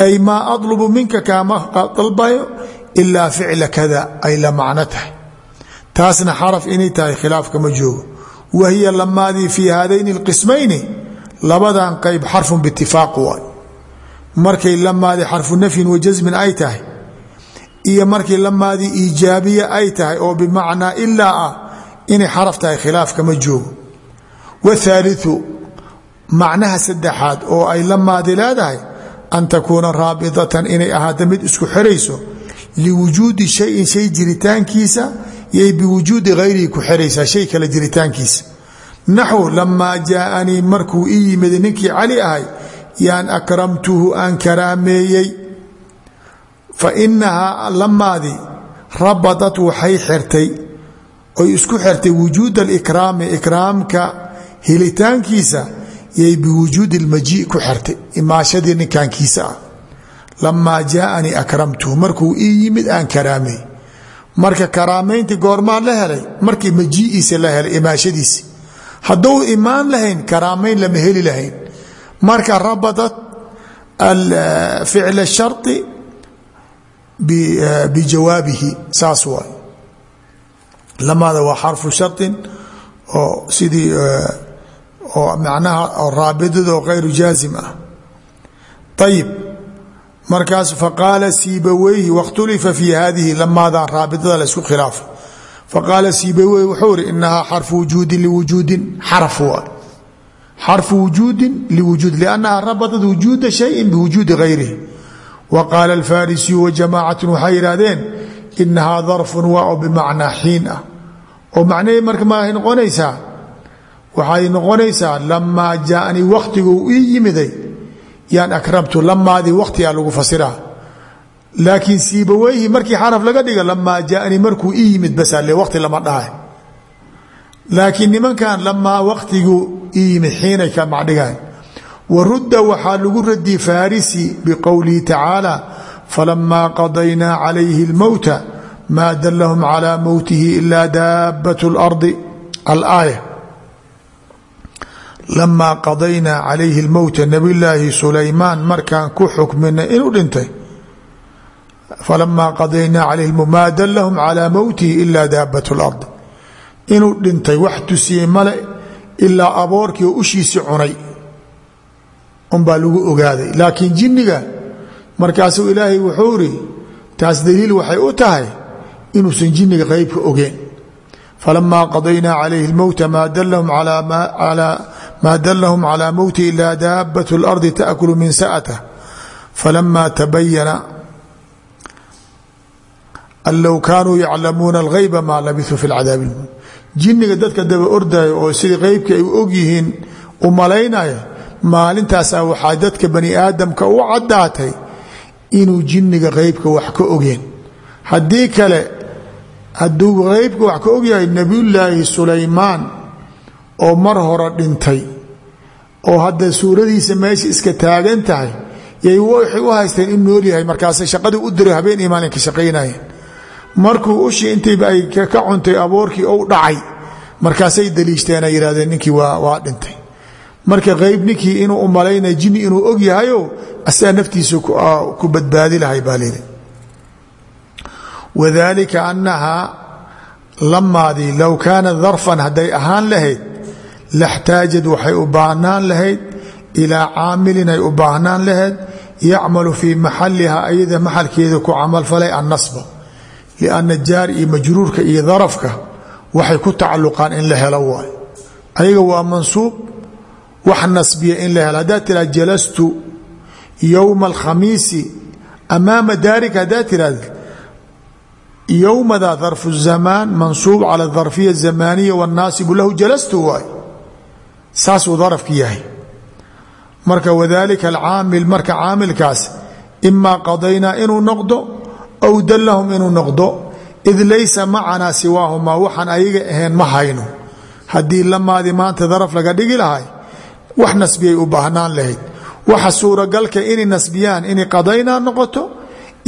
Ay maa adlubu minka kaama dalbayo? Ilaa ficla kada. Ay la macno tahay. Taasna xaraf inay tahay khilaafka ma joogo. Wa hiya lamaadii fii haadayni اlqismayni labadan qayb xarfun biitifaaq waay. Markay lamaadii xarfu nafyin wa jasmin ay tahay iyo markii lamaadii iijaabiya ay tahay oo bimacnaa ilaa ah inay xaraf tahay khilaafka ma joogo. Wthaaliu macnaha saddexaad oo ay lamaadi leedahay an takuuna raabidatan inay ahaato mid isku xirayso liwujuudi shayin shay jiritaankiisa yay biwujuudi hayrihi ku xiraysaa shay kale jiritaankiisa naxw lamaa jaaanii markuu ii yimid ninkii cali ahay yaan akramtuhu aan karaameeyey. Fa inahaa lamaadii rabadat waxay xirtay oy isku xirtay wujuud alikraami ikraamka helitaankiisa yay biwujuudi اlmaji ku xirtay imaashadii ninkankiisa ah. Lamaa jaaanii akramtuhu markuu ii yimid aan karaamey. Marka karaamayntii goormaa la helay markii majii'iisa la helay imaashadiisi hadduu imaan lahayn karaamayn lama heli lahayn. Marka rabadat ficl الshari bijawaabihi saas waay. Lamaada waa xarfu sharin oo sidii oo macnaha oo kayru jaazim ah. Ayib markaas faqaala siibaweyhi wakhtulifa fi hadihi lamaadan raabidada laysku khilaafo faqaala siibaweyhi wuxuu iri inahaa xarfu wujuudin liwujuudin xaraf waay xarfu wujuudi liwujuud liannaha rabatat wujuuda shayin biwujuudi gayrihi wa qaala alfarisiyu wa jamaacatu waxay yidhahdeen inahaa darfun waa oo bimacnaa xiin ah oo macnahii marka maay noqonaysaa waxay noqonaysaa lamaa jaaanii wakhtiguu ii yimiday yaan akramtu lamaadii wakhtigaa lagu fasiraa laakiin siibaweyhi markii xaraf laga dhiga lamaa jaaanii markuu ii yimid basale waqti lama dhahay laakiin nimankan lamaa wakhtiguu ii yimid xiinay ka macdhigaan warudda waxaa lagu radiyey farisi biqowlihi tacaala falamaa qadaynaa calayhi اlmowta maa dalahum calaa mowtihi ila daabat اlardi alaaya lamaa qadaynaa calayhi اlmowta nabiyulaahi sulaymaan markaan ku xukminay inuu dhintay falamaa qadaynaa calayh mumaadan lahum calaa mowtihi ilaa daabat lard inuu dhintay wax tusiyey male ilaa aboorkiio ushiisi cunay unbaa lagu ogaaday laakiin jinniga markaasuu ilaahay wuxuu iri taas daliil waxay u tahay inuusan jinniga qaybka ogeen falamaa qadaynaa calayhi lmowta maa dallahum calaa mowti ilaa daabat lardi taakulu min sa'atah falamaa tabayana an low kaanuu yaclamuuna alghayba maa labisuu fi lcadaab اlmuun jinniga dadka daba ordaya oo sidii qeybka ay og yihiin u malaynaya dadka bani aadamka u caddaatay inuu jinniga qeybka wax ka ogeen. Haddii kale hadduu qeybka wax ka ogyahay nebiyullaahi sulaymaan oo mar hore dhintay oo hadda suuradiisa meesha iska taagan tahay yay waxay in nool yahay markaasay shaqadii u diray habeen iyo maalin ka shaqaynayeen markuu ushii intayba ay ka cuntay aboorkii ou dhacay. Markaasay daliishteen ay yidhahdeen ninkii waa dhintay. Marka qeyb ninkii inuu u malaynaya jinni inuu og yahayo asaga naftiisa ku badbaadi lahay baa lidi wadalika annahaa lamaadii low kaanat darfan hadday ahaan lahayd laxtaajad waxay u lahayd ilaa caamilin ay u baahnaan lahayd yacmalu fii maxaliha ayada maxalkeeda ku camalfalay annasba lianna jaar iyo majruurka iyo darafka waxay ku tacalluqaan in la helo waay ayaga waa mansuub wax nasbiya in la helo. Haddaad tiraa jalastu yowma alkhamiisi amaama daarika haddaad tiraahda yowmada darfu zamaan mansuub cala darfiya zamaniya wanaasibu lahu jalastu waay saasuu darafki yahay. Marka wadalika alcaamil marka caamilkaas imaa qadaynaa inuu noqdo aw dallahum inuu noqdo id laysa macanaa siwaahumaa waxaan ayaga ahayn ma hayno haddii lamaadii maanta daraf laga dhigi lahay wax nasbiyay u baahnaan lahayd waxa suuragalka inay nasbiyaan inay qadaynaa noqoto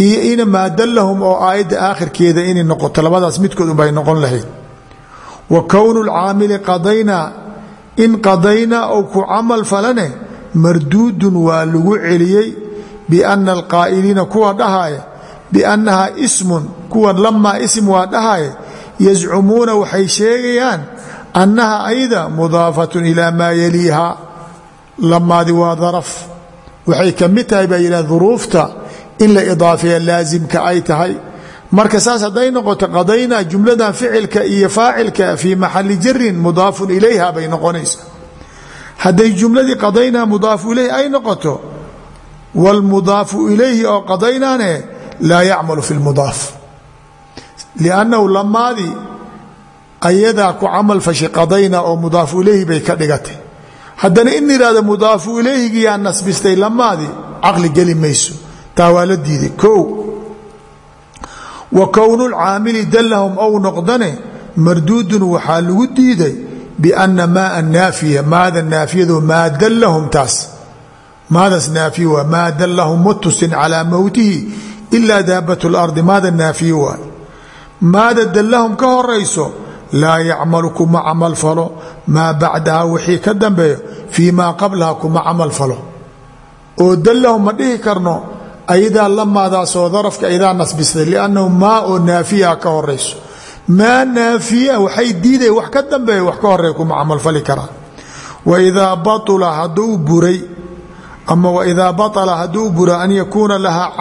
iyo ina maa dallahum oo aayadda aakhirkeeda inay noqoto labadaas midkood unbay noqon lahayd wa kownu lcaamili qadaynaa in qadaynaa ou ku camal falane marduudun waa lagu celiyey biana alqaa'iliina kuwa dhahaya biannahaa ismun kuwan lamaa ism waa dhahaya yazcumuuna waxay sheegayaan annaha ayda mudaafatun ilaa maa yaliiha lamaadi waa daraf waxay ka mid tahay baa yidhah duruufta in la idaafeeya laasimka ay tahay marka saas hadday noqoto qadaynaa jumladan ficilka iyo faacilka fii maxali jarin mudaafun ilayha bay noqonaysa hadday jumladii qadaynaa mudaafu ilayhi ay laa yacmalu fi اlmudaaf liannahu lamaadii ayadaa ku camal fashay qadayna oo mudaafu ilayhi bay ka dhigatay. Haddana in ihahdo mudaafu ilayhigiyaa nasbistay lamaadii caqli geli mayso. Taa waa la diiday. O wa kownu lcaamili dallahum ou noqdane marduudun waxaa lagu diiday biana maa naafiya maada naafiyadu maa dallahum taas. Maadaas naafiya waa maa dallahum mutusin calaa mowtihi ilaa daabat lardi maada naafiye waay maada dallahum ka horayso laa yacmalu kuma camal falo maa bacdaha wixii ka dambeeyo fii maa qablaha kuma camal falo oo dallahum ma dhihi karno ayadaa lamaadaasoo darafka ayadaa nasbistay liannahu maa oo naafiya ka horayso maa naafiya waxay diiday wax ka dambeeya wax ka horreeya kuma camalfali karaan waidaa baula hadduu buray ama waidaa baطla hadduu bura an yakuuna lahaa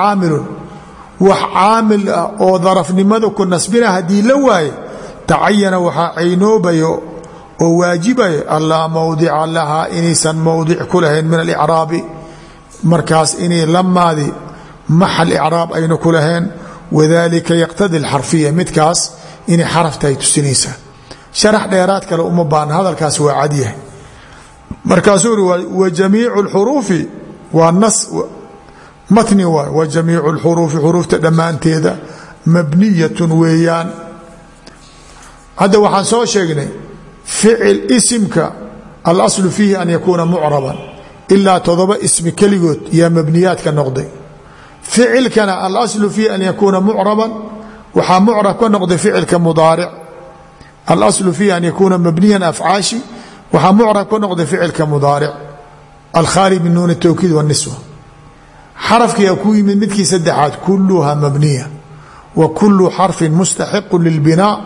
wax caamil ah oo darafnimada ku nasbina haddii la waaye tacayana waxaa caynoobayo oo waajibaya allaa mawdica lahaa inaysan mowdic ku lahayn min alicraabi markaas inay lamaadi maxal icraab ayna ku lahayn wadalika yaqtadi alxarfiya midkaas inay xaraftahay tusinaysaa sharax dheeraad kale uma baana hadalkaas waa cadyahay markaasuu uri wa jamiicu lxuruufi waa nas matni waay wa jamiicu lxuruufi xuruufta dhammaanteeda mabniyatun weeyaan. Hadda waxaan soo sheegnay ficil isimka alaslu fiihi an yakuuna mucraban ilaa todoba ismi keligood yaa mabniyaadka noqday. Ficilkana alaslu fiihi an yakuuna mucraban waxaa mucrab ka noqday ficilka mudaaric. Alaslu fiihi an yakuuna mabniyan afcaashi waxaa mucrab ka noqday ficilka mudaaric. Alkhaali min nuun towkiid waniswa xarafkiia ku yimid midkii saddexaad kuluha mabniya wa kulu xarfin mustaxiqu lilbinaa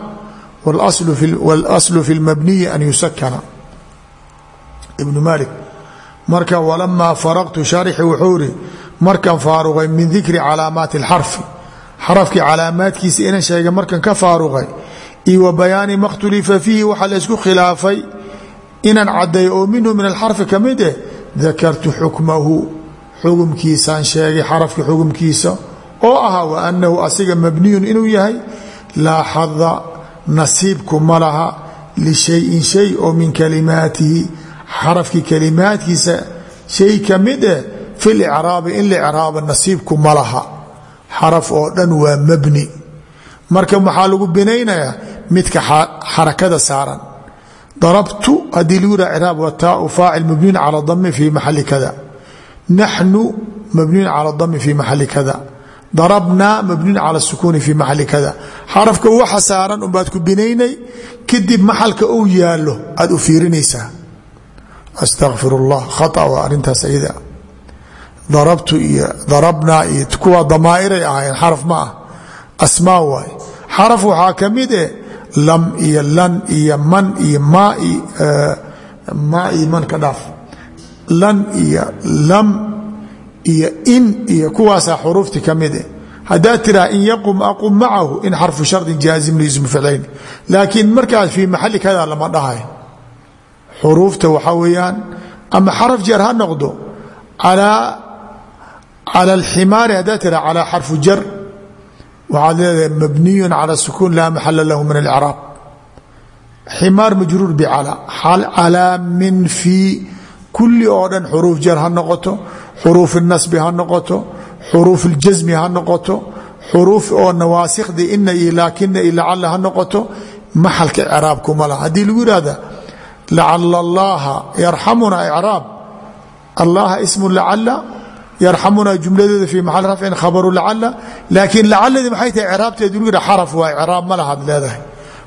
walaslu fi lmabniyi an yusakana ibnu malik marka walamaa faraqtu sharxi wuxuu ihi markan faaruqay min dikri calaamaati اlxarfi xarafkii calaamaadkiisa inan sheegay markan ka faaruqay iyo wa bayaani ma khtulifa fiihi waxaa laysku khilaafay inaan caddeeyo oo minhu min alxarfi ka mid eh dakartu xukmahu xugumkiisaan sheegay xarafka xugumkiisa oo ahaa wa annahu asiga mabniyun inuu yahay laa xada nasiibku ma laha lishayin shay oo min kalimaatihi. Xarafkii kalimaadkiisa shay ka mid eh fi licraabi in la icraaba nasiibku ma laha. Xaraf oo dhan waa mabni. Marka waxaa lagu binaynayaa midka xarakada saaran. Darabtu haddii lagu wa taau faacil mabniyun cala dami fi maxali kada naxnu mabniyun cala dami fi maxali kada darabnaa mabniyun cala sukuuni fi maxali kada xarafka waxa saaran unbaad ku binaynay kadib maxalka uu yaallo aada u fiirinaysaa astaqfir اllah khaa waa arintaas iyada darabtu iyo darabnaa iyo kuwa damaa'iray ahaayeen xaraf ma ah asmaa waay xaraf waxaa ka mid eh lam iyo lan iyo man lan iyo lam iyo in iyo kuwaasaa xuruufti ka mid eh. Tiraa in yaqum aqum macahu in xarfu shardin jaazim lismu ficlayn laakiin markaas fii maxali kada lama dhahay. Xuruufta waxaa weeyaan ama xaraf jeer ha noqdo calaa cala alximaari haddaad tiraa calaa xarfu jar. Waxaad leedahay mabniyu cala sukuun laa maxala lahu min alcraab ximaar majruur bicala calaa min fii kulli oo dhan xuruuf jar ha noqoto xuruuf nasbi ha noqoto xuruuf ljasmi ha noqoto xuruuf oo nawaasikda ina iyo laakina iyo lacala ha noqoto maxalka icraabkuma laha. Haddii lagu yihahda lacala allaha yarxamuna icraab. Allaha ismu lacala yarxamuna jumladeeda fii maal rafcin khabaru lacala laakiin lacaladii maxay tahay craabteed lagu yidha xaraf waa icraab ma lahaad leedahay.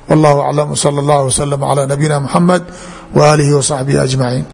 Wallahu aclam sala allah wslm cla nabiyina muxamed waaalihi wasaxbihi ajmaciin